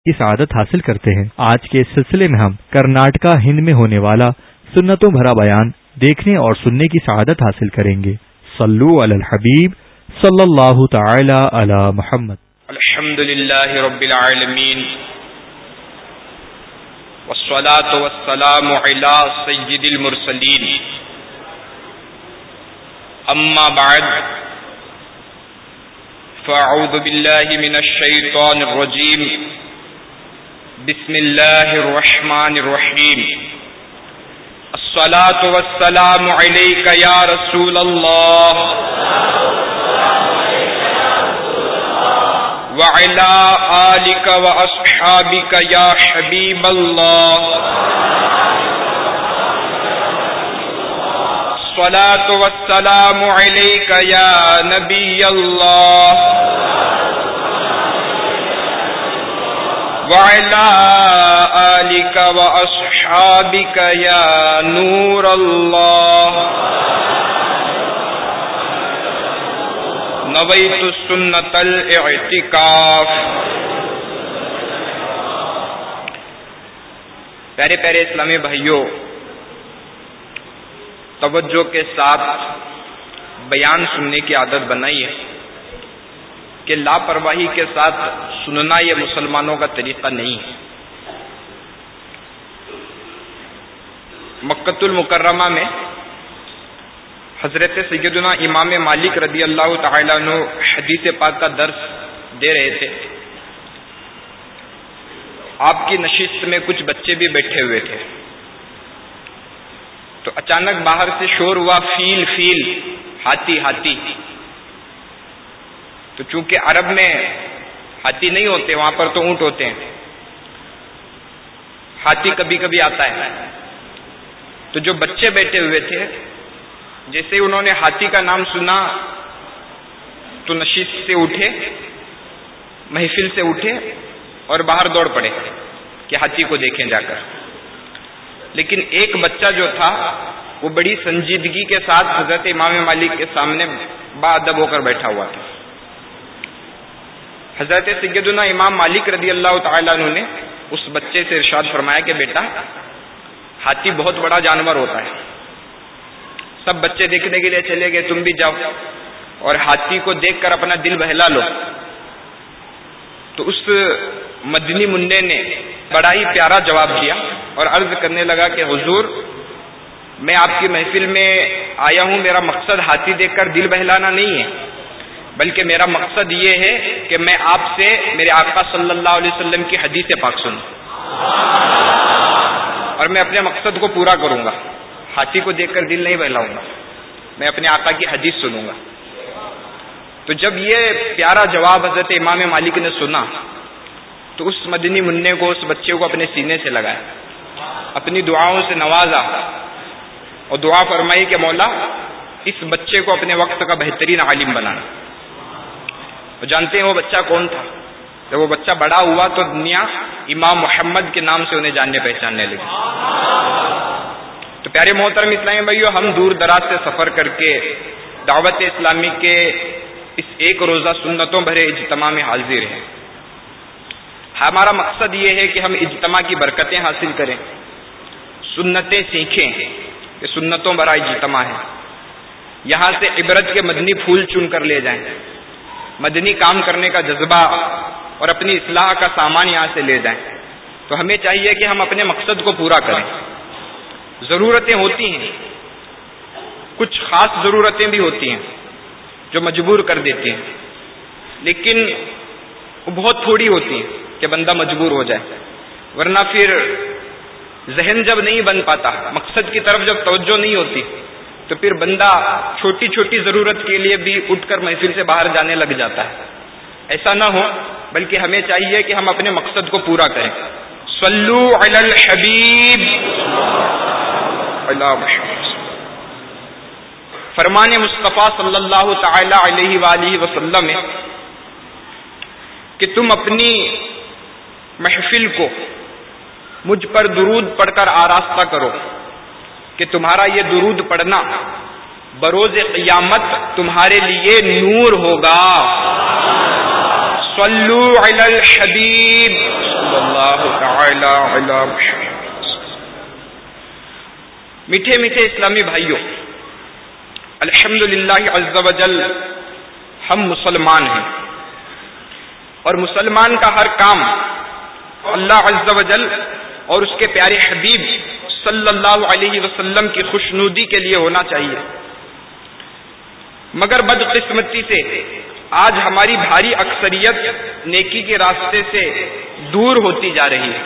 کی سعادت حاصل کرتے ہیں۔ آج کے سلسلے میں ہم کرناٹکا ہند میں ہونے والا سنتوں بھرا بیان دیکھنے اور سننے کی سعادت حاصل کریں گے۔ صلو علی الحبیب صلی اللہ تعالی علی محمد۔ الحمد للہ رب العالمین۔ والصلاة والسلام علی سید المرسلین۔ اما بعد، فاعوذ باللہ من الشیطان الرجیم۔ بسم الله الرحمن الرحيم الصلاة والسلام عليك يا رسول الله وعلى آلك وأصحابك يا حبيب الله الصلاة والسلام عليك يا نبي الله وعلى آلك وأصحابك يا نور الله. نويت سنة الاعتكاف. پیارے پیارے اسلامی بھائیوں توجہ کے ساتھ بیان سننے کی عادت بنائی ہے۔ کہ لاپرواہی کے ساتھ سننا یہ مسلمانوں کا طریقہ نہیں ہے۔ مکت المکرمہ میں حضرت سیدنا امام مالک رضی اللہ تعالیٰ عنہ حدیث پاک کا درس دے رہے تھے۔ آپ کی نشست میں کچھ بچے بھی بیٹھے ہوئے تھے۔ تو اچانک باہر سے شور ہوا، فیل فیل ہاتھی ہاتھی تو چونکہ عرب میں ہاتھی نہیں ہوتے، وہاں پر تو اونٹ ہوتے ہیں۔ ہاتھی کبھی کبھی آتا ہے۔ تو جو بچے بیٹھے ہوئے تھے، جیسے انہوں نے ہاتھی کا نام سنا، تو نشیش سے اٹھے، محفل سے اٹھے اور باہر دوڑ پڑے کہ ہاتھی کو دیکھیں جا کر۔ لیکن ایک بچہ جو تھا، وہ بڑی سنجیدگی کے ساتھ حضرت امام مالک کے سامنے با ادب ہو کر بیٹھا ہوا تھا۔ حضرت سیدنا امام مالک رضی اللہ تعالیٰ عنہ نے اس بچے سے ارشاد فرمایا کہ بیٹا، ہاتھی بہت بڑا جانور ہوتا ہے۔ سب بچے دیکھنے کے لیے چلے گئے، تم بھی جاؤ۔ اور ہاتھی کو دیکھ کر اپنا دل بہلا لو۔ تو اس مدنی منڈے نے بڑا ہی پیارا جواب دیا اور عرض کرنے لگا کہ حضور، میں آپ کی محفل میں آیا ہوں، میرا مقصد ہاتھی دیکھ کر دل بہلانا نہیں ہے۔ بلکہ میرا مقصد یہ ہے کہ میں آپ سے میرے آقا صلی اللہ علیہ وسلم کی حدیث پاک سنوں۔ اور میں اپنے مقصد کو پورا کروں گا۔ ہاتھی کو دیکھ کر دل نہیں بہلاؤں گا۔ میں اپنے آقا کی حدیث سنوں گا۔ تو جب یہ پیارا جواب حضرت امام مالک نے سنا، تو اس مدنی منع کو، اس بچے کو اپنے سینے سے لگایا۔ اپنی دعاؤں سے نوازا اور دعا فرمائی کہ مولا، اس بچے کو اپنے وقت کا بہترین عالم بنانا۔ جانتے ہیں وہ بچہ کون تھا؟ جب وہ بچہ بڑا ہوا تو دنیا امام محمد کے نام سے انہیں جاننے پہچاننے لگی۔ تو پیارے محترم اسلامی بھائیو، ہم دور دراز سے سفر کر کے دعوت اسلامی کے اس ایک روزہ سنتوں بھرے اجتماع میں حاضر ہیں۔ ہمارا مقصد یہ ہے کہ ہم اجتماع کی برکتیں حاصل کریں۔ سنتیں سیکھیں کہ سنتوں بھرا اجتماع ہے۔ یہاں سے عبرت کے مدنی پھول چن کر لے جائیں۔ مدنی کام کرنے کا جذبہ اور اپنی اصلاح کا سامان یہاں سے لے جائیں۔ تو ہمیں چاہیے کہ ہم اپنے مقصد کو پورا کریں۔ ضرورتیں ہوتی ہیں۔ کچھ خاص ضرورتیں بھی ہوتی ہیں جو مجبور کر دیتی ہیں۔ لیکن وہ بہت تھوڑی ہوتی ہیں کہ بندہ مجبور ہو جائے۔ ورنہ پھر ذہن جب نہیں بن پاتا، مقصد کی طرف جب توجہ نہیں ہوتی تو پھر بندہ چھوٹی چھوٹی ضرورت کے لیے بھی اٹھ کر محفل سے باہر جانے لگ جاتا ہے۔ ایسا نہ ہو، بلکہ ہمیں چاہیے کہ ہم اپنے مقصد کو پورا کریں۔ صلو علی الحبیب۔ فرمان مصطفیٰ صلی اللہ تعالی علیہ وآلہ وسلم کہ تم اپنی محفل کو مجھ پر درود پڑھ کر آراستہ کرو۔ کہ تمہارا یہ درود پڑھنا بروز قیامت تمہارے لیے نور ہوگا۔ صلو علی الحبیب۔ صلی اللہ تعالی علی میٹھے میٹھے اسلامی بھائیوں الحمد للہ جل ہم مسلمان ہیں۔ اور مسلمان کا ہر کام اللہ عز و جل اور اس کے پیارے حبیب صلی اللہ علیہ وسلم کی خوشنودی کے لیے ہونا چاہیے۔ مگر بدقسمتی سے آج ہماری بھاری اکثریت نیکی کے راستے سے دور ہوتی جا رہی ہے۔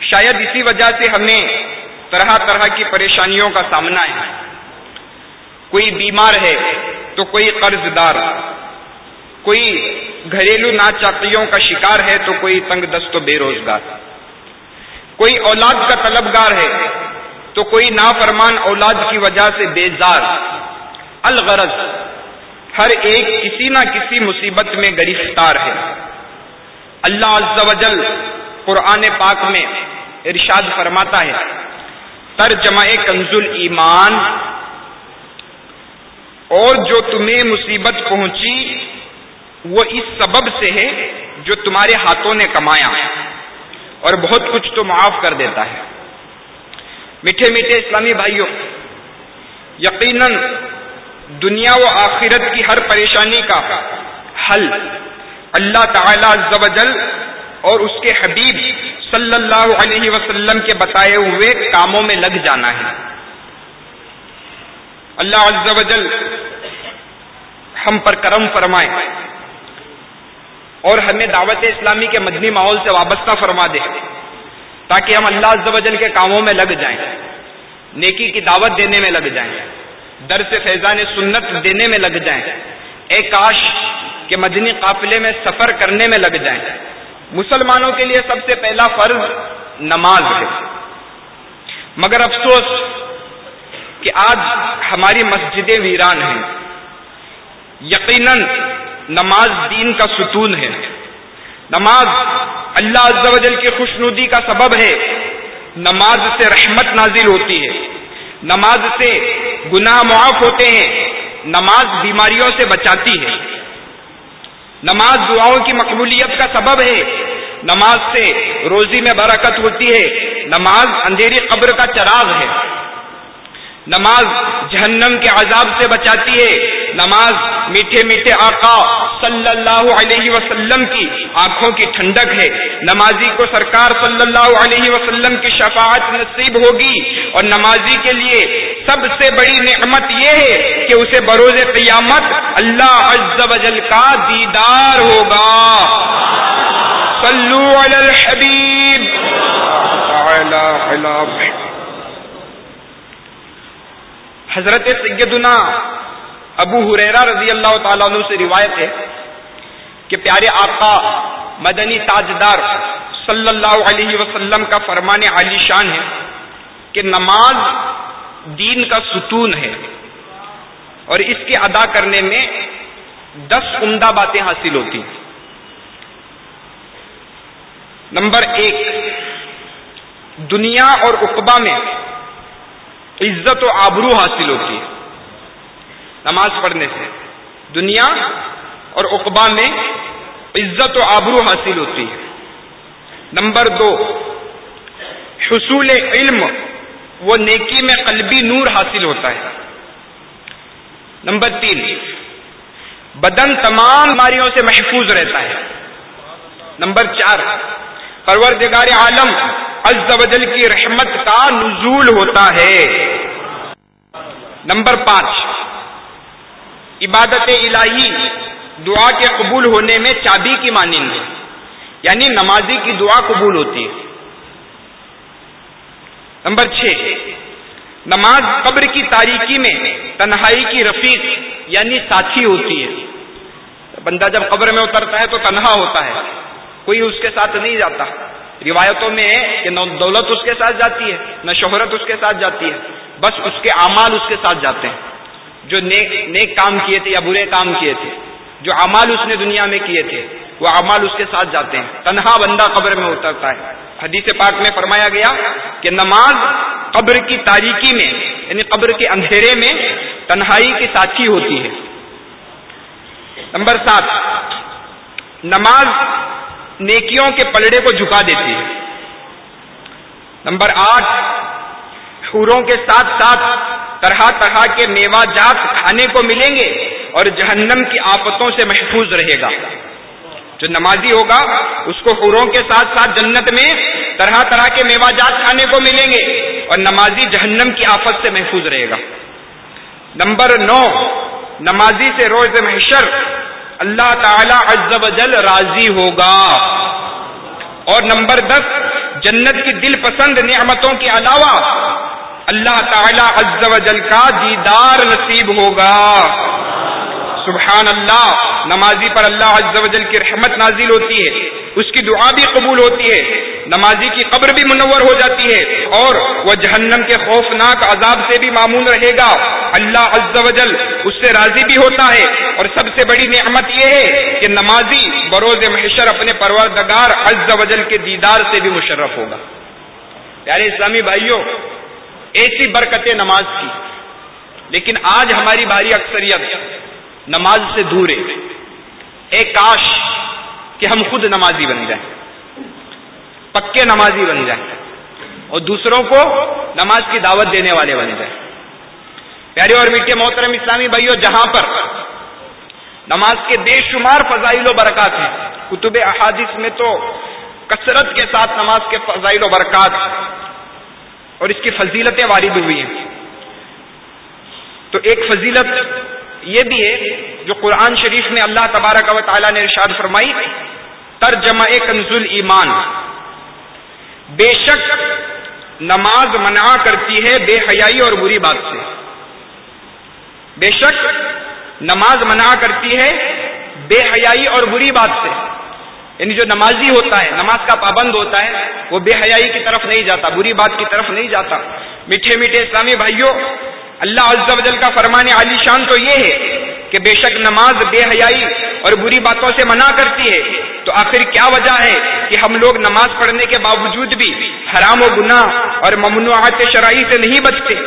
شاید اسی وجہ سے ہمیں طرح طرح کی پریشانیوں کا سامنا ہے۔ کوئی بیمار ہے تو کوئی قرض دار کوئی گھریلو ناچاقیوں کا شکار ہے تو کوئی تنگ دست و بے روزگار۔ کوئی اولاد کا طلبگار ہے تو کوئی نافرمان اولاد کی وجہ سے بیزار۔ الغرض، ہر ایک کسی نہ کسی مصیبت میں گرفتار ہے۔ اللہ عز و جل قرآن پاک میں ارشاد فرماتا ہے، ترجمہ کنز ایمان، اور جو تمہیں مصیبت پہنچی وہ اس سبب سے ہے جو تمہارے ہاتھوں نے کمایا۔ اور بہت کچھ تو معاف کر دیتا ہے۔ میٹھے میٹھے اسلامی بھائیوں، یقیناً دنیا و آخرت کی ہر پریشانی کا حل اللہ تعالی عز و جل اور اس کے حبیب صلی اللہ علیہ وسلم کے بتائے ہوئے کاموں میں لگ جانا ہے۔ اللہ عز و جل ہم پر کرم فرمائے۔ اور ہمیں دعوت اسلامی کے مدنی ماحول سے وابستہ فرما دے تاکہ ہم اللہ عز و جل کے کاموں میں لگ جائیں، نیکی کی دعوت دینے میں لگ جائیں در سے فیضان سنت دینے میں لگ جائیں، اے کاش کے مدنی قافلے میں سفر کرنے میں لگ جائیں۔ مسلمانوں کے لیے سب سے پہلا فرض نماز ہے۔ مگر افسوس کہ آج ہماری مسجدیں ویران ہیں۔ یقیناً نماز دین کا ستون ہے۔ نماز اللہ عز و جل کی خوشنودی کا سبب ہے۔ نماز سے رحمت نازل ہوتی ہے۔ نماز سے گناہ معاف ہوتے ہیں۔ نماز بیماریوں سے بچاتی ہے۔ نماز دعاؤں کی مقبولیت کا سبب ہے۔ نماز سے روزی میں برکت ہوتی ہے۔ نماز اندھیری قبر کا چراغ ہے۔ نماز جہنم کے عذاب سے بچاتی ہے۔ نماز میٹھے میٹھے آقا صلی اللہ علیہ وسلم کی آنکھوں کی ٹھنڈک ہے۔ نمازی کو سرکار صلی اللہ علیہ وسلم کی شفاعت نصیب ہوگی۔ اور نمازی کے لیے سب سے بڑی نعمت یہ ہے کہ اسے بروز قیامت اللہ عز و جل کا دیدار ہوگا۔ صلو علی الحبیب۔ حضرت سیدنا ابو حریرا رضی اللہ تعالیٰ عنہ سے روایت ہے کہ پیارے آقا مدنی تاجدار صلی اللہ علیہ وسلم کا فرمان علی شان ہے کہ نماز دین کا ستون ہے اور اس کے ادا کرنے میں دس عمدہ باتیں حاصل ہوتی ہیں۔ نمبر ایک، دنیا اور اقبا میں عزت و آبرو حاصل ہوتی ہے۔ نماز پڑھنے سے۔ دنیا اور اقبا میں عزت و آبرو حاصل ہوتی ہے۔ نمبر دو، حصول علم، وہ نیکی میں قلبی نور حاصل ہوتا ہے۔ نمبر تین، بدن تمام بیماریوں سے محفوظ رہتا ہے۔ نمبر چار، پروردگار عالم عز و جل کی رحمت کا نزول ہوتا ہے۔ نمبر پانچ عبادت الہی، دعا کے قبول ہونے میں چابی کی مانند ہے۔ یعنی نمازی کی دعا قبول ہوتی ہے۔ نمبر چھ، نماز قبر کی تاریکی میں تنہائی کی رفیق یعنی ساتھی ہوتی ہے۔ بندہ جب قبر میں اترتا ہے تو تنہا ہوتا ہے۔ کوئی اس کے ساتھ نہیں جاتا۔ روایتوں میں ہے کہ نہ دولت اس کے ساتھ جاتی ہے، نہ شہرت اس کے ساتھ جاتی ہے۔ بس اس کے اعمال اس کے ساتھ جاتے ہیں۔ جو نیک نیک کام کیے تھے یا برے کام کیے تھے، جو اعمال اس نے دنیا میں کیے تھے، وہ اعمال اس کے ساتھ جاتے ہیں۔ تنہا بندہ قبر میں اترتا ہے۔ حدیث پاک میں فرمایا گیا کہ نماز قبر کی تاریکی میں یعنی قبر کے اندھیرے میں تنہائی کی ساتھی ہوتی ہے۔ نمبر سات، نماز نیکیوں کے پلڑے کو جھکا دیتی ہے۔ نمبر آٹھ، حوروں کے ساتھ ساتھ طرح طرح کے میوہ جات کھانے کو ملیں گے اور جہنم کی آفتوں سے محفوظ رہے گا۔ جو نمازی ہوگا، اس کو حوروں کے ساتھ ساتھ جنت میں طرح طرح کے میوہ جات کھانے کو ملیں گے اور نمازی جہنم کی آفت سے محفوظ رہے گا۔ نمبر نو، نمازی سے روز محشر اللہ تعالی عز و جل راضی ہوگا۔ اور نمبر دس، جنت کی دل پسند نعمتوں کے علاوہ اللہ تعالی عز و جل کا دیدار نصیب ہوگا۔ سبحان اللہ نمازی پر اللہ عز و جل کی رحمت نازل ہوتی ہے، اس کی دعا بھی قبول ہوتی ہے، نمازی کی قبر بھی منور ہو جاتی ہے، اور وہ جہنم کے خوفناک عذاب سے بھی معمول رہے گا۔ اللہ عز و جل اس سے راضی بھی ہوتا ہے، اور سب سے بڑی نعمت یہ ہے کہ نمازی بروز محشر اپنے پروردگار عز و جل کے دیدار سے بھی مشرف ہوگا۔ پیارے اسلامی بھائیوں ایسی برکت نماز کی۔ لیکن آج ہماری بھاری اکثریت نماز سے دور ہے۔ ایک کاش کہ ہم خود نمازی بن جائیں۔ پکے نمازی بن جائیں۔ اور دوسروں کو نماز کی دعوت دینے والے بن جائیں۔ پیارے اور میٹھے محترم اسلامی بھائیوں جہاں پر نماز کے بے شمار فضائل و برکات ہیں، کتب احادث میں تو کثرت کے ساتھ نماز کے فضائل و برکات اور اس کی فضیلتیں وارد ہوئی ہیں۔ تو ایک فضیلت یہ بھی ہے جو قرآن شریف میں اللہ تبارک و تعالیٰ نے ارشاد فرمائی، ترجمہ کنز ایمان۔ بے شک نماز منع کرتی ہے بے حیائی اور بری بات سے۔ بے شک نماز منع کرتی ہے بے حیائی اور بری بات سے۔ یعنی جو نمازی ہوتا ہے، نماز کا پابند ہوتا ہے، وہ بے حیائی کی طرف نہیں جاتا، بری بات کی طرف نہیں جاتا۔ میٹھے میٹھے اسلامی بھائیوں، اللہ عز و جل کا فرمان علی شان تو یہ ہے کہ بے شک نماز بے حیائی اور بری باتوں سے منع کرتی ہے۔ تو آخر کیا وجہ ہے کہ ہم لوگ نماز پڑھنے کے باوجود بھی حرام و گناہ اور ممنوعات شرعی سے نہیں بچتے؟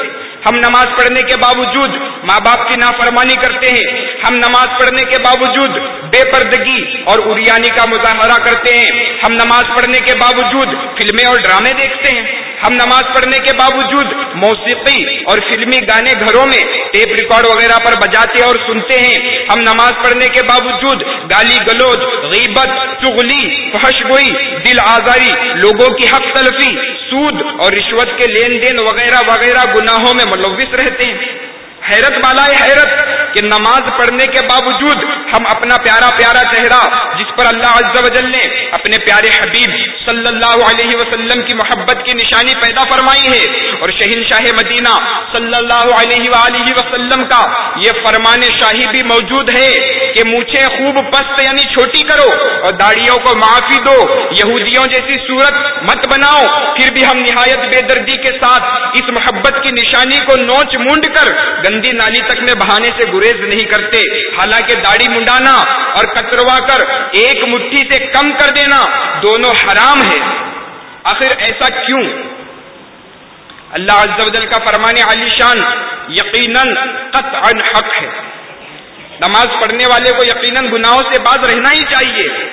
ہم نماز پڑھنے کے باوجود ماں باپ کی نافرمانی کرتے ہیں، ہم نماز پڑھنے کے باوجود بے پردگی اور اریانی کا مظاہرہ کرتے ہیں۔ ہم نماز پڑھنے کے باوجود فلمیں اور ڈرامے دیکھتے ہیں۔ ہم نماز پڑھنے کے باوجود موسیقی اور فلمی گانے گھروں میں ٹیپ ریکارڈ وغیرہ پر بجاتے اور سنتے ہیں۔ ہم نماز پڑھنے کے باوجود گالی گلوچ، غیبت، چغلی فحش گوئی دل آزاری، لوگوں کی حق تلفی، سود اور رشوت کے لین دین وغیرہ وغیرہ گناہوں میں مطلب ملوث رہتے ہیں۔ حیرت والا حیرت کہ نماز پڑھنے کے باوجود ہم اپنا پیارا پیارا چہرہ جس پر اللہ عز و جل نے اپنے پیارے حبیب صلی اللہ علیہ وسلم کی محبت کی نشانی پیدا فرمائی ہے اور شہین شاہ مدینہ صلی اللہ علیہ وآلہ وسلم کا یہ فرمان شاہی بھی موجود ہے کہ مونچھے خوب پست یعنی چھوٹی کرو اور داڑیوں کو معافی دو، یہودیوں جیسی صورت مت بناؤ، پھر بھی ہم نہایت بے دردی کے ساتھ اس محبت کی نشانی کو نوچ مونڈ کر گندی نالی تک میں بہانے سے گریز نہیں کرتے۔ حالانکہ داڑھی منڈانا اور کتروا کر ایک مٹھی سے کم کر دینا دونوں حرام ہے آخر ایسا کیوں؟ اللہ عز و جل کا فرمانے علی شان یقیناً حق ہے۔ نماز پڑھنے والے کو یقیناً گناہوں سے باز رہنا ہی چاہیے۔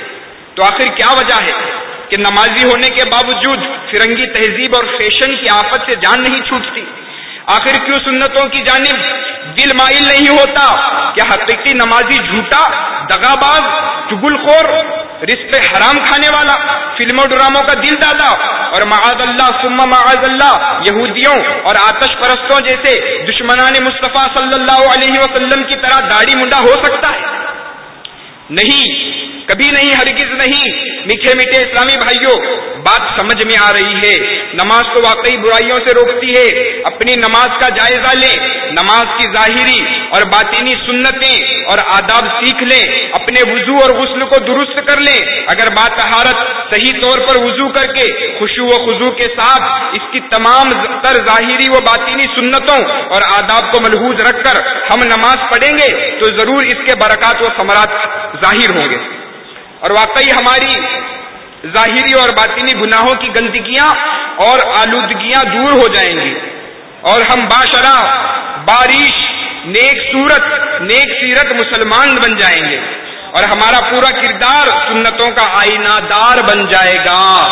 تو آخر کیا وجہ ہے کہ نمازی ہونے کے باوجود فرنگی تہذیب اور فیشن کی آفت سے جان نہیں چھوٹتی؟ آخر کیوں سنتوں کی جانب دل مائل نہیں ہوتا کیا حقیقی نمازی جھوٹا دگا باز چگل خور رشتے حرام کھانے والا، فلموں ڈراموں کا دل دادا اور معاذ اللہ سما معاذ اللہ، یہودیوں اور آتش پرستوں جیسے دشمنان مصطفیٰ صلی اللہ علیہ وسلم کی طرح داڑھی منڈا ہو سکتا ہے۔ نہیں کبھی نہیں، ہرگز نہیں۔ میٹھے میٹھے اسلامی بھائیوں، بات سمجھ میں آ رہی ہے۔ نماز کو واقعی برائیوں سے روکتی ہے۔ اپنی نماز کا جائزہ لیں، نماز کی ظاہری اور باطینی سنتیں اور آداب سیکھ لیں۔ اپنے وضو اور غسل کو درست کر لیں۔ اگر بات طہارت صحیح طور پر وضو کر کے خوشو و خضو کے ساتھ اس کی تمام تر ظاہری و باطینی سنتوں اور آداب کو ملحوظ رکھ کر ہم نماز پڑھیں گے، تو ضرور اس کے برکات و ثمرات ظاہر ہوں گے۔ اور واقعی ہماری ظاہری اور باطنی گناہوں کی گندگیاں اور آلودگیاں دور ہو جائیں گی۔ اور ہم باشرا بارش نیک صورت، نیک سیرت مسلمان بن جائیں گے۔ اور ہمارا پورا کردار سنتوں کا آئینہ دار بن جائے گا۔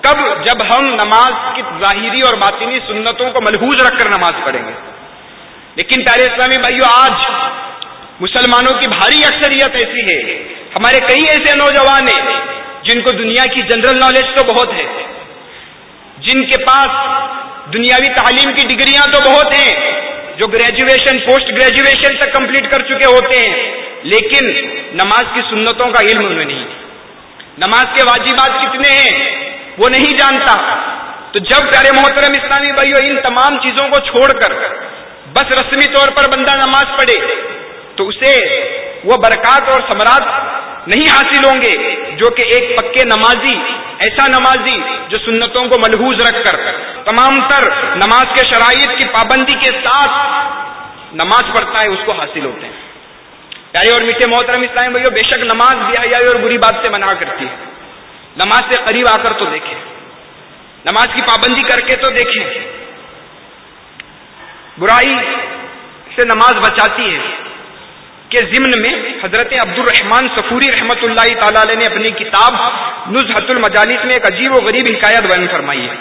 کب؟ جب ہم نماز کی ظاہری اور باطنی سنتوں کو ملحوظ رکھ کر نماز پڑھیں گے۔ لیکن پیارے اسلامی بھائیو، آج مسلمانوں کی بھاری اکثریت ایسی ہے ہمارے کئی ایسے نوجوان ہیں جن کو دنیا کی جنرل نالج تو بہت ہے، جن کے پاس دنیاوی تعلیم کی ڈگریاں تو بہت ہیں، جو گریجویشن پوسٹ گریجویشن تک کمپلیٹ کر چکے ہوتے ہیں، لیکن نماز کی سنتوں کا علم انہیں نہیں۔ نماز کے واجبات کتنے ہیں، وہ نہیں جانتا۔ تو جب پیارے محترم اسلامی بھائیو، ان تمام چیزوں کو چھوڑ کر، بس رسمی طور پر بندہ نماز پڑھے تو اسے وہ برکات اور ثمرات نہیں حاصل ہوں گے جو کہ ایک پکے نمازی، ایسا نمازی جو سنتوں کو ملحوظ رکھ کر، تمام تر نماز کے شرائط کی پابندی کے ساتھ نماز پڑھتا ہے، اس کو حاصل ہوتے ہیں۔ پیارے اور میٹھے محترم اسلام بھائیو، بے شک نماز بھی حیائی اور بری بات سے منع کرتی ہے۔ نماز سے قریب آ کر تو دیکھیں۔ نماز کی پابندی کر کے تو دیکھیں۔ برائی سے نماز بچاتی ہے۔ کہ ضمن میں حضرت عبد الرحمان سفوری رحمت اللہ تعالی علیہ نے اپنی کتاب نزحت المجالس میں ایک عجیب و غریب حکایت بیان فرمائی ہے۔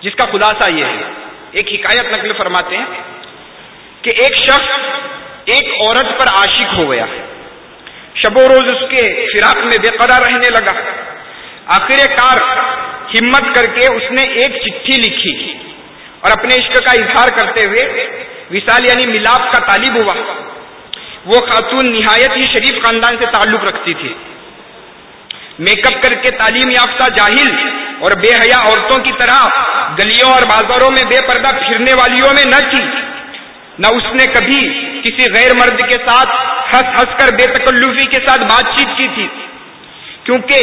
جس کا خلاصہ یہ ہے۔ ایک حکایت نقل فرماتے ہیں کہ ایک شخص ایک عورت پر عاشق ہو گیا۔ شب و روز اس کے فراق میں بے قرار رہنے لگا۔ آخر کار ہمت کر کے اس نے ایک چٹھی لکھی اور اپنے عشق کا اظہار کرتے ہوئے وشال یعنی ملاپ کا طالب ہوا۔ وہ خاتون نہایت ہی شریف خاندان سے تعلق رکھتی تھی۔ میک اپ کر کے تعلیم یافتہ جاہل اور بے حیا عورتوں کی طرح گلیوں اور بازاروں میں بے پردہ پھرنے والیوں میں نہ تھی نہ اس نے کبھی کسی غیر مرد کے ساتھ ہنس ہنس کر بے تکلفی کے ساتھ بات چیت کی تھی۔ کیونکہ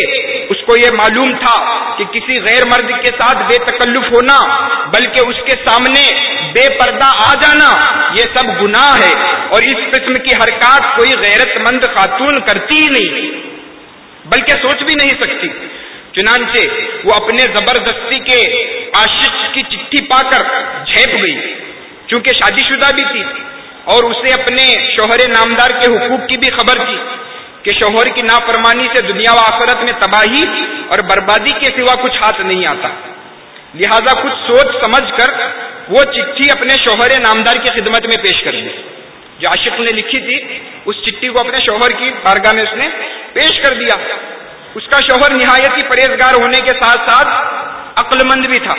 اس کو یہ معلوم تھا کہ کسی غیر مرد کے ساتھ بے تکلف ہونا بلکہ اس کے سامنے بے پردہ آ جانا، یہ سب گناہ ہے۔ اور اس قسم کی حرکات کوئی غیرت مند خاتون کرتی ہی نہیں، بلکہ سوچ بھی نہیں سکتی۔ چنانچہ وہ اپنے زبردستی کے عاشق کی چٹھی پا کر جھیپ گئی، چونکہ شادی شدہ بھی تھی۔ اور اسے اپنے شوہر نامدار کے حقوق کی بھی خبر تھی کہ شوہر کی نافرمانی سے دنیا و آخرت میں تباہی اور بربادی کے سوا کچھ ہاتھ نہیں آتا۔ لہذا کچھ سوچ سمجھ کر وہ چٹھی اپنے شوہر نامدار کی خدمت میں پیش کر دی۔ جو عاشق نے لکھی تھی، اس چٹھی کو اپنے شوہر کی بارگاہ میں اس نے پیش کر دیا۔ اس کا شوہر نہایت ہی پرہیزگار ہونے کے ساتھ ساتھ عقل مند بھی تھا۔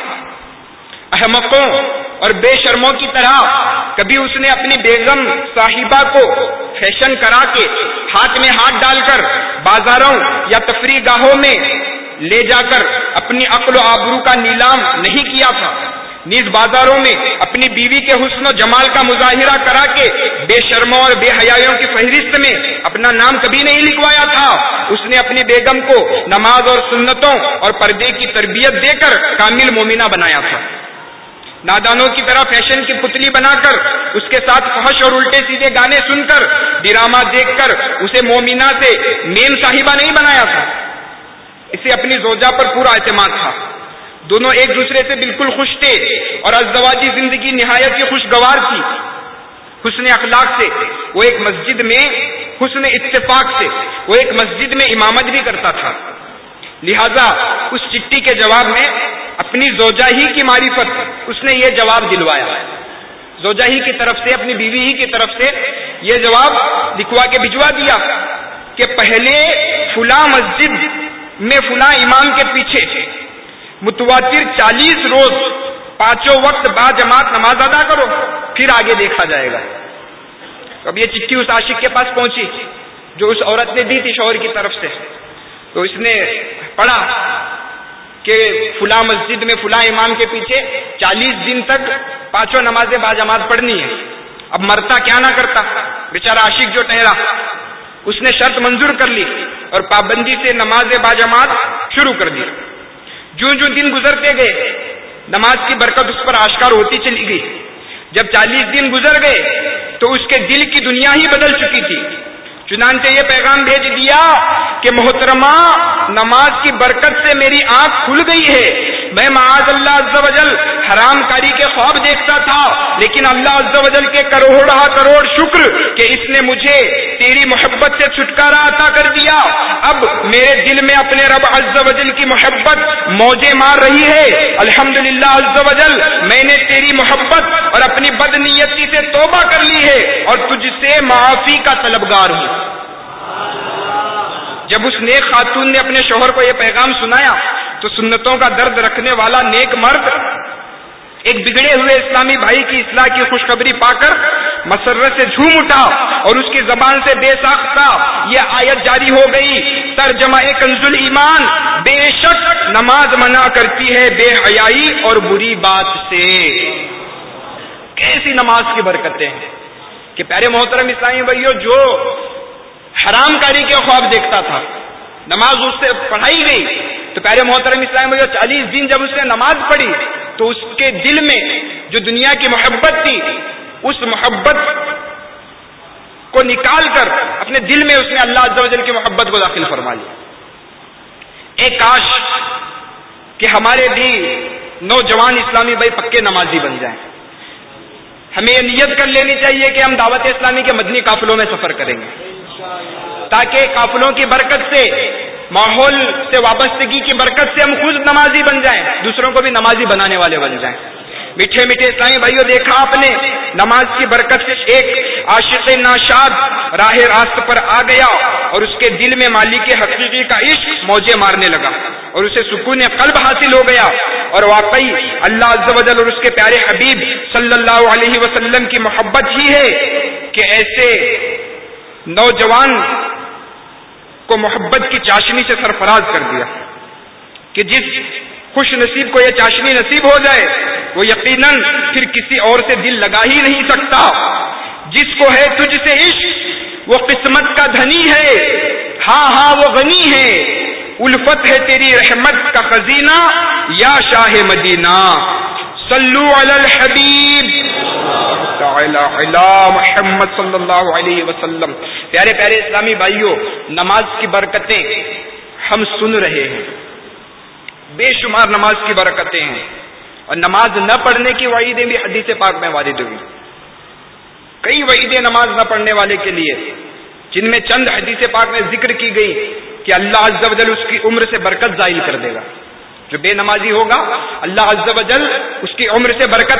احمقوں اور بے شرموں کی طرح کبھی اس نے اپنی بیگم صاحبہ کو فیشن کرا کے ہاتھ میں ہاتھ ڈال کر بازاروں یا تفریح گاہوں میں لے جا کر اپنی عقل و آبرو کا نیلام نہیں کیا تھا۔ نیز بازاروں میں اپنی بیوی کے حسن و جمال کا مظاہرہ کرا کے بے شرموں اور بے حیاوں کی فہرست میں اپنا نام کبھی نہیں لکھوایا تھا۔ اس نے اپنی بیگم کو نماز اور سنتوں اور پردے کی تربیت دے کر کامل مومنہ بنایا تھا۔ نادانوں کی طرح فیشن کی پتلی بنا کر اس کے ساتھ فحش اور الٹے سیدھے گانے سن کر، ڈرامہ دیکھ کر اسے مومنا سے مین صاحبہ نہیں بنایا تھا۔ اسے اپنی زوجہ پر پورا اعتماد تھا۔ دونوں ایک دوسرے سے بالکل خوش تھے اور ازدواجی زندگی نہایت کی خوشگوار تھی۔ حسن اخلاق سے، وہ ایک مسجد میں حسن اتفاق سے، وہ ایک مسجد میں امامت بھی کرتا تھا۔ لہذا اس چٹھی کے جواب میں اپنی زوجہ ہی کی معرفت اس نے یہ جواب دلوایا۔ زوجہ ہی کی طرف سے، اپنی بیوی ہی کی طرف سے یہ جواب لکھوا کے بھجوا دیا کہ پہلے فلاں مسجد میں فلاں امام کے پیچھے متواتر چالیس روز پانچوں وقت با جماعت نماز ادا کرو، پھر آگے دیکھا جائے گا۔ اب یہ چٹھی اس عاشق کے پاس پہنچی، جو اس عورت نے دی تھی شوہر کی طرف سے۔ تو اس نے پڑھا کہ فلاں مسجد میں فلاں امام کے پیچھے چالیس دن تک پانچوں نمازیں باجماعت پڑھنی ہے اب مرتا کیا نہ کرتا، بیچارہ عاشق جو ٹہرا۔ اس نے شرط منظور کر لی اور پابندی سے نماز باجماعت شروع کر دی۔ جو جو دن گزرتے گئے، نماز کی برکت اس پر آشکار ہوتی چلی گئی۔ جب چالیس دن گزر گئے، تو اس کے دل کی دنیا ہی بدل چکی تھی۔ چنانچہ یہ پیغام بھیج دیا کہ محترمہ، نماز کی برکت سے میری آنکھ کھل گئی ہے۔ میں معاذ اللہ عز و جل حرام کاری کے خواب دیکھتا تھا، لیکن اللہ عز و جل کے کروڑا کروڑ شکر کہ اس نے مجھے تیری محبت سے چھٹکارا عطا کر دیا۔ اب میرے دل میں اپنے رب عز و جل کی محبت موجے مار رہی ہے۔ الحمد للہ جل، میں نے تیری محبت اور اپنی بدنیتی سے توبہ کر لی ہے اور تجھ سے معافی کا طلبگار ہوں۔ جب اس نیک خاتون نے اپنے شوہر کو یہ پیغام سنایا، تو سنتوں کا درد رکھنے والا نیک مرد، ایک بگڑے ہوئے اسلامی بھائی کی اصلاح کی خوشخبری پا کر مسرت سے جھوم اٹھا اور اس کی زبان سے بے ساختہ یہ آیت جاری ہو گئی۔ ترجمہ کنزل ایمان، بے شک نماز منع کرتی ہے بے حیائی اور بری بات سے۔ کیسی نماز کی برکتیں ہیں؟ کہ پیارے محترم اسلامی بھائیوں جو حرام کاری کے خواب دیکھتا تھا، نماز اس سے پڑھائی گئی، تو پہلے محترم اسلام جو چالیس دن جب اس نے نماز پڑھی، تو اس کے دل میں جو دنیا کی محبت تھی، اس محبت کو نکال کر اپنے دل میں اس نے اللہ عز و جل کی محبت کو داخل فرما لیا ایک کاش کہ ہمارے بھی نوجوان اسلامی بھائی پکے نمازی بن جائیں۔ ہمیں یہ نیت کر لینی چاہیے کہ ہم دعوت اسلامی کے مدنی قافلوں میں سفر کریں گے۔ تاکہ قافلوں کی برکت سے، ماحول سے وابستگی کی برکت سے ہم خود نمازی بن جائیں، دوسروں کو بھی نمازی بنانے والے بن جائیں۔ میٹھے میٹھے اسلامی بھائیوں دیکھا آپ نے؟ نماز کی برکت سے ایک عاشق ناشاد راہ راست پر آ گیا اور اس کے دل میں مالک حقیقی کا عشق موجے مارنے لگا اور اسے سکون قلب حاصل ہو گیا اور واقعی اللہ عز و جل اور اس کے پیارے حبیب صلی اللہ علیہ وسلم کی محبت ہی ہے کہ ایسے نوجوان کو محبت کی چاشنی سے سرفراز کر دیا کہ جس خوش نصیب کو یہ چاشنی نصیب ہو جائے وہ یقیناً پھر کسی اور سے دل لگا ہی نہیں سکتا۔ جس کو ہے تجھ سے عشق، وہ قسمت کا دھنی ہے۔ ہاں ہاں وہ غنی ہے۔ الفت ہے تیری رحمت کا خزینہ۔ یا شاہ مدینہ، صلو علی الحبیب۔ محمد صلی اللہ علیہ وسلم۔ پیارے پیارے اسلامی بھائیوں نماز کی برکتیں ہم سن رہے ہیں۔ بے شمار نماز کی برکتیں ہیں۔ اور نماز نہ پڑھنے کی وعیدیں بھی حدیث پاک میں وارد ہوئی۔ کئی وعیدیں نماز نہ پڑھنے والے کے لیے، جن میں چند حدیث پاک میں ذکر کی گئی کہ اللہ عز و جل اس کی عمر سے برکت ظاہر کر دے گا۔ جو بے نمازی ہوگا، اللہ عز و جل اس کی عمر سے برکت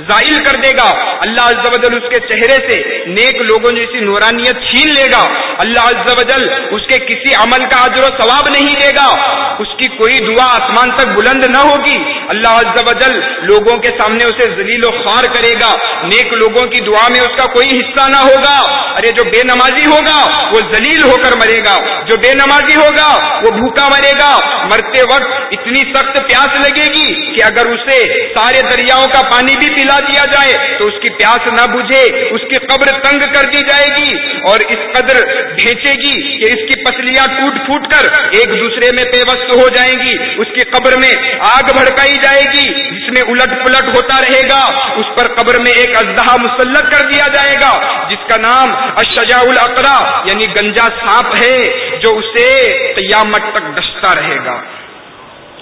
زائل کر دے گا۔ اللہ عز و جل اس کے چہرے سے نیک لوگوں جیسی نورانیت چھین لے گا۔ اللہ عز و جل اس کے کسی عمل کا عجر و ثواب نہیں دے گا۔ اس کی کوئی دعا آسمان تک بلند نہ ہوگی۔ اللہ عز و جل لوگوں کے سامنے اسے ذلیل و خوار کرے گا۔ نیک لوگوں کی دعا میں اس کا کوئی حصہ نہ ہوگا۔ ارے جو بے نمازی ہوگا، وہ ذلیل ہو کر مرے گا۔ جو بے نمازی ہوگا، وہ بھوکا مرے گا۔ مرتے وقت اتنی سخت پیاس لگے گی کہ اگر اسے سارے دریاؤں کا پانی بھی پلا پلا دیا جائے تو اس کی پیاس نہ بجھے، اس کی قبر تنگ کر دی جائے گی اور اس قدر بھیچے گی کہ اس کی پسلیاں ٹوٹ پھوٹ کر ایک دوسرے میں پیوست ہو جائیں گی۔ اس کی قبر میں آگ بھڑکائی جائے گی، جس میں الٹ پلٹ ہوتا رہے گا۔ اس پر قبر میں ایک اجدہ مسلط کر دیا جائے گا، جس کا نام اشجا الاقرا یعنی گنجا سانپ ہے، جو اسے قیامت تک ڈستا رہے گا۔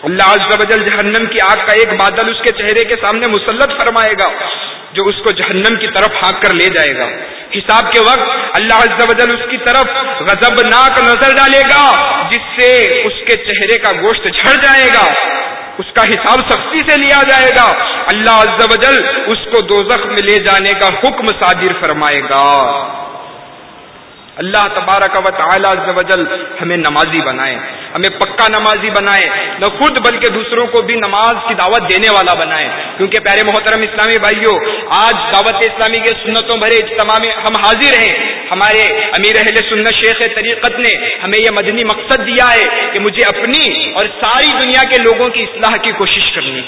اللہ عز و جل جہنم کی آگ کا ایک بادل اس کے چہرے کے سامنے مسلط فرمائے گا، جو اس کو جہنم کی طرف ہانک کر لے جائے گا۔ حساب کے وقت اللہ عز و جل اس کی طرف غضب ناک نظر ڈالے گا، جس سے اس کے چہرے کا گوشت جھڑ جائے گا۔ اس کا حساب سختی سے لیا جائے گا۔ اللہ عز و جل اس کو دوزخ میں لے جانے کا حکم صادر فرمائے گا۔ اللہ تبارک و تعالی عز و جل ہمیں نمازی بنائے، ہمیں پکا نمازی بنائے، نہ خود بلکہ دوسروں کو بھی نماز کی دعوت دینے والا بنائے۔ کیونکہ پیارے محترم اسلامی بھائیوں آج دعوت اسلامی کے سنتوں بھرے اجتماع میں ہم حاضر ہیں۔ ہمارے امیر اہل سنت شیخ طریقت نے ہمیں یہ مدنی مقصد دیا ہے کہ مجھے اپنی اور ساری دنیا کے لوگوں کی اصلاح کی کوشش کرنی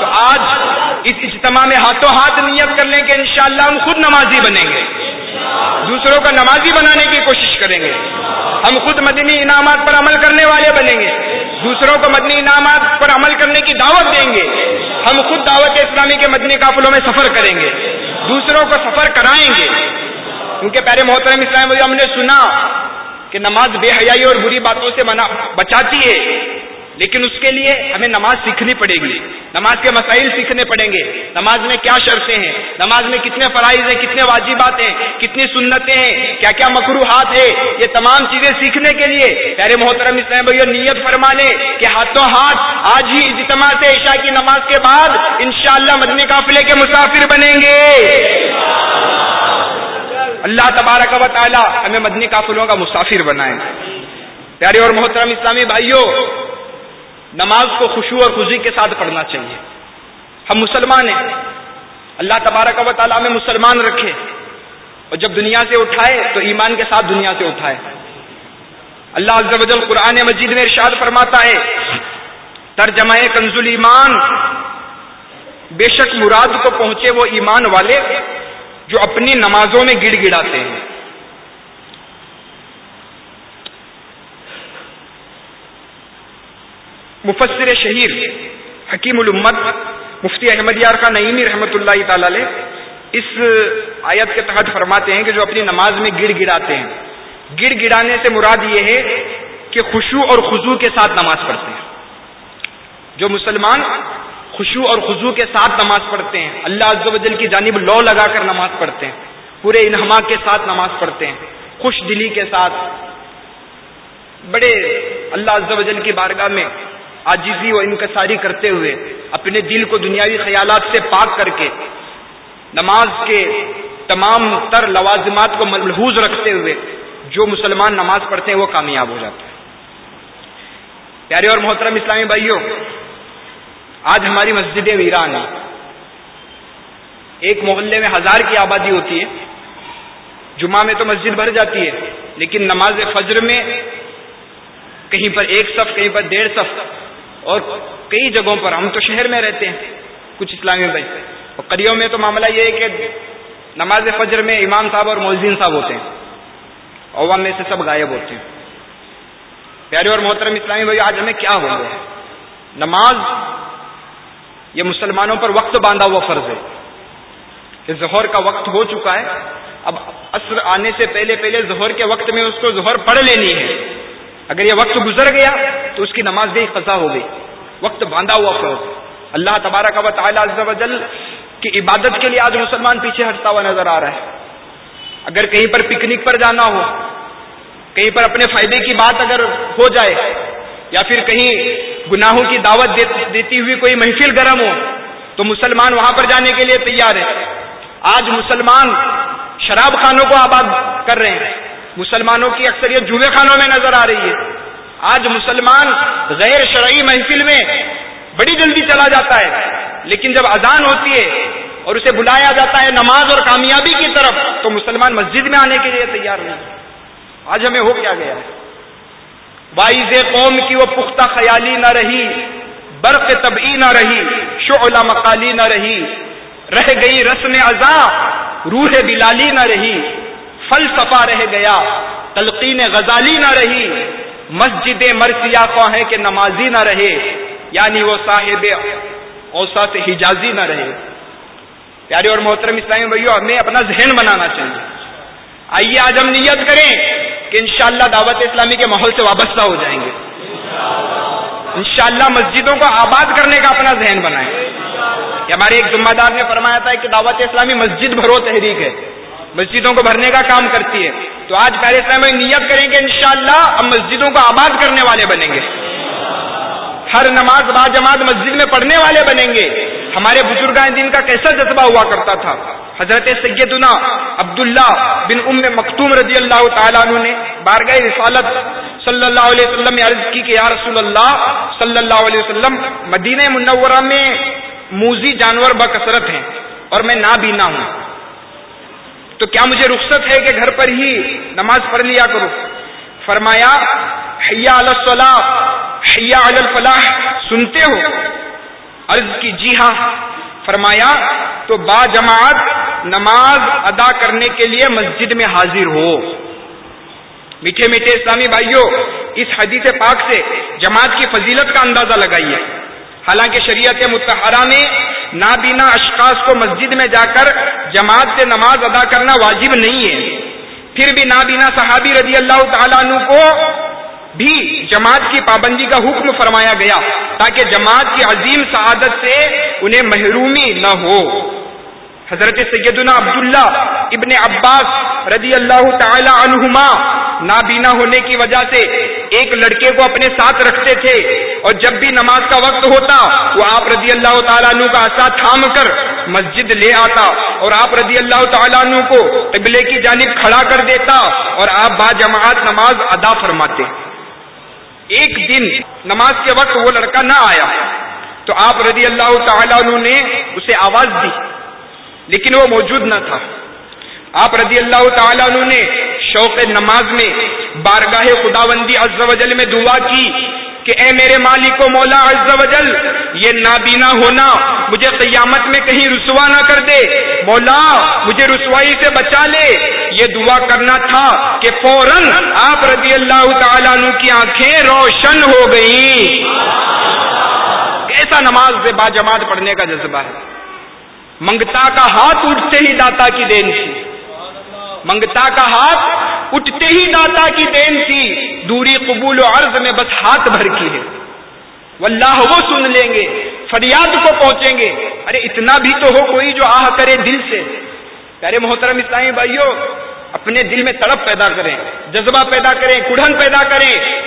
تو آج اس اجتماع میں ہاتھوں ہاتھ نیت کر لیں کہ انشاءاللہ ہم خود نمازی بنیں گے۔ دوسروں کا نمازی بنانے کی کوشش کریں گے۔ ہم خود مدنی انعامات پر عمل کرنے والے بنیں گے۔ دوسروں کو مدنی انعامات پر عمل کرنے کی دعوت دیں گے۔ ہم خود دعوت اسلامی کے مدنی قافلوں میں سفر کریں گے۔ دوسروں کو سفر کرائیں گے۔ کیونکہ پہلے محترم اسلام ہم نے سنا کہ نماز بے حیائی اور بری باتوں سے بچاتی ہے۔ لیکن اس کے لیے ہمیں نماز سیکھنی پڑے گی۔ نماز کے مسائل سیکھنے پڑیں گے۔ نماز میں کیا شرطیں ہیں؟ نماز میں کتنے فرائض ہیں؟ کتنے واجبات ہیں؟ کتنی سنتیں ہیں؟ کیا کیا مقروحات ہے یہ تمام چیزیں سیکھنے کے لیے پیارے محترم اسلام بھائی نیت فرما لے کہ ہاتھوں ہاتھ آج ہی اجتماع سے عشاء کی نماز کے بعد انشاءاللہ مدنی قافلے کے مسافر بنیں گے۔ اللہ تبارک و تعالی ہمیں مدنی قافلوں کا مسافر بنائے۔ پیارے اور محترم اسلامی بھائیوں نماز کو خوشو اور خوشی کے ساتھ پڑھنا چاہیے۔ ہم مسلمان ہیں۔ اللہ تبارک و تعالیٰ میں مسلمان رکھے۔ اور جب دنیا سے اٹھائے تو ایمان کے ساتھ دنیا سے اٹھائے۔ اللہ عز و جل قرآن مجید میں ارشاد فرماتا ہے، ترجمہ کنز ایمان۔ بے شک مراد کو پہنچے وہ ایمان والے جو اپنی نمازوں میں گڑ گڑاتے ہیں۔ مفسر شہیر حکیم الامت مفتی احمد یار کا نعیمی رحمت اللہ تعالی اس آیت کے تحت فرماتے ہیں کہ جو اپنی نماز میں گڑ گڑاتے ہیں۔ گڑ گڑانے سے مراد یہ ہے کہ خوشو اور خزو کے ساتھ نماز پڑھتے ہیں۔ جو مسلمان خوشو اور خزو کے ساتھ نماز پڑھتے ہیں، اللہ عز و جل کی جانب لو لگا کر نماز پڑھتے ہیں، پورے انہما کے ساتھ نماز پڑھتے ہیں، خوش دلی کے ساتھ۔ بڑے اللہ عز و جل کی بارگاہ میں آجزی و انکساری کرتے ہوئے اپنے دل کو دنیاوی خیالات سے پاک کر کے نماز کے تمام تر لوازمات کو ملحوظ رکھتے ہوئے جو مسلمان نماز پڑھتے ہیں وہ کامیاب ہو جاتے ہیں۔ پیارے اور محترم اسلامی بھائیوں، آج ہماری مسجدیں ویران ہیں ایک محلے میں ہزار کی آبادی ہوتی ہے۔ جمعہ میں تو مسجد بھر جاتی ہے، لیکن نماز فجر میں کہیں پر ایک صف، کہیں پر ڈیڑھ صف اور کئی جگہوں پر ہم تو شہر میں رہتے ہیں، کچھ اسلامی بھائی۔ اور قریوں میں تو معاملہ یہ ہے کہ نماز فجر میں امام صاحب اور مؤذین صاحب ہوتے ہیں۔ عوام میں سے سب غائب ہوتے ہیں۔ پیارے اور محترم اسلامی بھائی، آج ہمیں کیا ہو گیا نماز یہ مسلمانوں پر وقت باندھا ہوا فرض ہے۔ کہ ظہر کا وقت ہو چکا ہے، اب عصر آنے سے پہلے پہلے ظہر کے وقت میں اس کو ظہر پڑھ لینی ہے۔ اگر یہ وقت گزر گیا تو اس کی نماز بھی قضا ہو گئی۔ وقت باندھا ہوا فرض اللہ تبارہ کا تعالیٰ عز و جل کی عبادت کے لیے آج مسلمان پیچھے ہٹتا ہوا نظر آ رہا ہے۔ اگر کہیں پر پکنک پر جانا ہو، کہیں پر اپنے فائدے کی بات اگر ہو جائے، یا پھر کہیں گناہوں کی دعوت دیتی ہوئی کوئی محفل گرم ہو، تو مسلمان وہاں پر جانے کے لیے تیار ہے۔ آج مسلمان شراب خانوں کو آباد کر رہے ہیں۔ مسلمانوں کی اکثریت جوبے خانوں میں نظر آ رہی ہے۔ آج مسلمان غیر شرعی محفل میں بڑی جلدی چلا جاتا ہے، لیکن جب اذان ہوتی ہے اور اسے بلایا جاتا ہے نماز اور کامیابی کی طرف، تو مسلمان مسجد میں آنے کے لیے تیار نہیں۔ آج ہمیں ہو کیا گیا؟ باعث قوم کی وہ پختہ خیالی نہ رہی، برق طبعی نہ رہی، شعلہ مقالی نہ رہی، رہ گئی رسم ازاں روح بلالی نہ رہی۔ فلسفہ رہ گیا، تلقین غزالی نہ رہی، مسجد مرسیا ہے کہ نمازی نہ رہے یعنی وہ صاحب اوسا سے حجازی نہ رہے۔ پیارے اور محترم اسلامی بھائیو، ہمیں اپنا ذہن بنانا چاہیے۔ آئیے آج ہم نیت کریں کہ انشاءاللہ دعوت اسلامی کے ماحول سے وابستہ ہو جائیں گے۔ انشاءاللہ مسجدوں کو آباد کرنے کا اپنا ذہن بنائیں۔ کہ ہمارے ایک ذمہ دار نے فرمایا تھا کہ دعوت اسلامی مسجد بھرو تحریک ہے۔ مسجدوں کو بھرنے کا کام کرتی ہے۔ تو آج پہلے اسلام میں نیت کریں گے انشاءاللہ ہم مسجدوں کو آباد کرنے والے بنیں گے۔ ہر نماز با جماعت مسجد میں پڑھنے والے بنیں گے۔ ہمارے بزرگان دین کا کیسا جذبہ ہوا کرتا تھا۔ حضرت سیدنا عبداللہ بن ام مختوم رضی اللہ تعالیٰ عنہ نے بارگاہ رسالت صلی اللہ علیہ وسلم عرض کی کہ یا رسول اللہ صلی اللہ علیہ وسلم، مدینہ منورہ میں موزی جانور بکثرت ہیں اور میں نابینا ہوں۔ تو کیا مجھے رخصت ہے کہ گھر پر ہی نماز پڑھ لیا کرو فرمایا، حیا حیا الفلاح، سنتے ہو؟ عرض کی جی ہاں۔ فرمایا، تو با جماعت نماز ادا کرنے کے لیے مسجد میں حاضر ہو۔ میٹھے میٹھے اسلامی بھائیوں اس حدیث پاک سے جماعت کی فضیلت کا اندازہ لگائیے۔ حالانکہ شریعت متحرہ میں نابینا اشخاص کو مسجد میں جا کر جماعت سے نماز ادا کرنا واجب نہیں ہے۔ پھر بھی نابینا صحابی رضی اللہ تعالیٰ عنہ کو بھی جماعت کی پابندی کا حکم فرمایا گیا تاکہ جماعت کی عظیم سعادت سے انہیں محرومی نہ ہو۔ حضرت سیدنا عبداللہ ابن عباس رضی اللہ تعالی عنہما نابینا ہونے کی وجہ سے ایک لڑکے کو اپنے ساتھ رکھتے تھے اور جب بھی نماز کا وقت ہوتا وہ آپ رضی اللہ تعالیٰ عنہ کا آسا تھام کر مسجد لے آتا اور آپ رضی اللہ تعالیٰ عنہ کو قبلے کی جانب کھڑا کر دیتا اور آپ با جماعت نماز ادا فرماتے۔ ایک دن نماز کے وقت وہ لڑکا نہ آیا تو آپ رضی اللہ تعالیٰ عنہ نے اسے آواز دی، لیکن وہ موجود نہ تھا۔ آپ رضی اللہ تعالیٰ عنہ نے شوق نماز میں بارگاہ خداوندی عز و جل میں دعا کی کہ اے میرے مالک و مولا عز و جل، یہ نابینا ہونا، مجھے قیامت میں کہیں رسوا نہ کر دے۔ مولا، مجھے رسوائی سے بچا لے۔ یہ دعا کرنا تھا کہ فوراً آپ رضی اللہ تعالیٰ عنہ کی آنکھیں روشن ہو گئیں۔ کیسا نماز سے با جماعت پڑھنے کا جذبہ ہے۔ منگتا کا ہاتھ اٹھتے ہی داتا کی دین تھی۔ منگتا کا ہاتھ اٹھتے ہی داتا کی دین تھی، دوری قبول و عرض میں بس ہاتھ بھر کی ہے۔ واللہ وہ سن لیں گے، فریاد کو پہنچیں گے۔ ارے اتنا بھی تو ہو کوئی جو آہ کرے دل سے۔ پیارے محترم اسلامی بھائیوں اپنے دل میں تڑپ پیدا کریں، جذبہ پیدا کریں، کڑھن پیدا کریں۔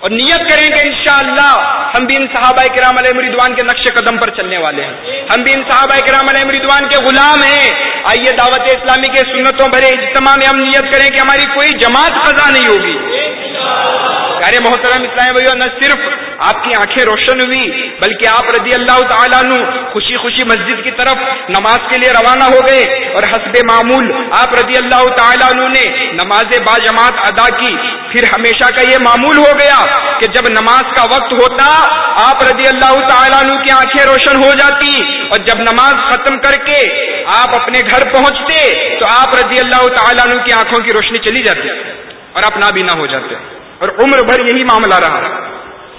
اور نیت کریں گے انشاءاللہ ہم بھی ان صحابہ کرام علیہ مریدوان کے نقش قدم پر چلنے والے ہیں۔ ہم بھی ان صحابہ کرام علیہ مریدوان کے غلام ہیں۔ آئیے دعوت اسلامی کے سنتوں بھرے اجتماع میں ہم نیت کریں کہ ہماری کوئی جماعت قضا نہیں ہوگی۔ پیارے محترم اسلام بھائی نہ صرف آپ کی آنکھیں روشن ہوئی بلکہ آپ رضی اللہ تعالیٰ عنہ خوشی خوشی مسجد کی طرف نماز کے لیے روانہ ہو گئے۔ اور حسب معمول آپ رضی اللہ تعالیٰ عنہ نے نماز با جماعت ادا کی۔ پھر ہمیشہ کا یہ معمول ہو گیا کہ جب نماز کا وقت ہوتا، آپ رضی اللہ تعالیٰ عنہ کی آنکھیں روشن ہو جاتی۔ اور جب نماز ختم کر کے آپ اپنے گھر پہنچتے، تو آپ رضی اللہ تعالیٰ عنہ کی آنکھوں کی روشنی چلی جاتی اور آپ نابینا ہو جاتے۔ اور عمر بھر یہی معاملہ رہا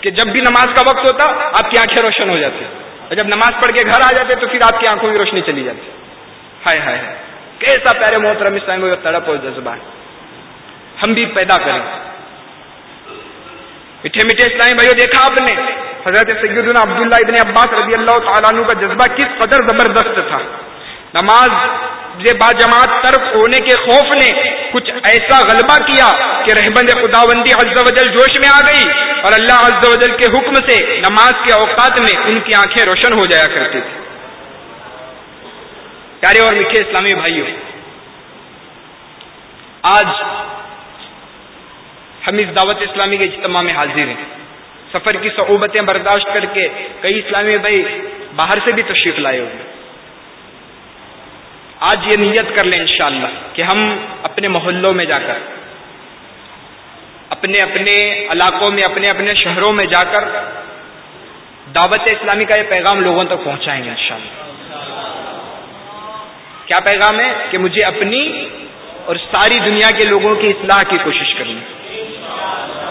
کہ جب بھی نماز کا وقت ہوتا، آپ کی آنکھیں روشن ہو جاتی۔ اور جب نماز پڑھ کے گھر آ جاتے، تو پھر آپ کی آنکھوں کی روشنی چلی جاتی۔ ہائے ہائے کیسا پیارے محترم اسلام تڑپ اور جذبہ ہے ہم بھی پیدا کریں۔ میٹھے میٹھے اسلامی بھائیو، دیکھا آپ نے، حضرت سیدنا عبداللہ ابن عباس رضی اللہ تعالیٰ عنہ کا جذبہ کس قدر زبردست تھا۔ نماز با جماعت طرف ہونے کے خوف نے کچھ ایسا غلبہ کیا کہ رحبند خداوندی عز و جل جوش میں آ گئی اور اللہ عز و جل کے حکم سے نماز کے اوقات میں ان کی آنکھیں روشن ہو جایا کرتی تھی پیارے اور میٹھے اسلامی بھائیوں، آج ہم اس دعوت اسلامی کے اجتماع میں حاضر ہیں۔ سفر کی صعوبتیں برداشت کر کے کئی اسلامی بھائی باہر سے بھی تشریف لائے ہوئے آج یہ نیت کر لیں انشاءاللہ کہ ہم اپنے محلوں میں جا کر، اپنے اپنے علاقوں میں، اپنے اپنے شہروں میں جا کر دعوت اسلامی کا یہ پیغام لوگوں تک پہنچائیں گے انشاءاللہ۔ کیا پیغام ہے؟ کہ مجھے اپنی اور ساری دنیا کے لوگوں کی اصلاح کی کوشش کرنی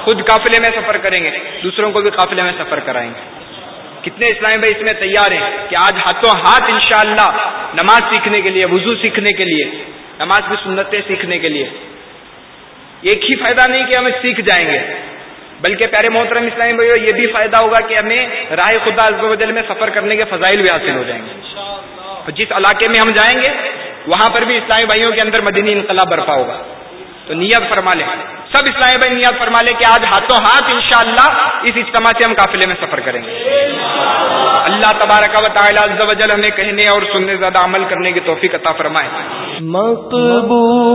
خود قافلے میں سفر کریں گے، دوسروں کو بھی قافلے میں سفر کرائیں گے۔ کتنے اسلامی بھائی اس میں تیار ہیں کہ آج ہاتھوں ہاتھ انشاءاللہ نماز سیکھنے کے لیے، وضو سیکھنے کے لیے، نماز کی سنتیں سیکھنے کے لیے۔ ایک ہی فائدہ نہیں کہ ہمیں سیکھ جائیں گے، بلکہ پیارے محترم اسلامی بھائی یہ بھی فائدہ ہوگا کہ ہمیں رائے خدا جل میں سفر کرنے کے فضائل بھی حاصل ہو جائیں گے۔ جس علاقے میں ہم جائیں گے، وہاں پر بھی اسلامی بھائیوں کے اندر مدنی انقلاب برپا ہوگا۔ تو نیت فرما لیں سب اسلائی بھائی نیت فرما لیں کہ آج ہاتھوں ہاتھ انشاءاللہ اس اجتماع سے ہم قافلے میں سفر کریں گے۔ اللہ تبارک و تعالی عز و جل ہمیں کہنے اور سننے زیادہ عمل کرنے کی توفیق عطا فرمائے۔ مقبول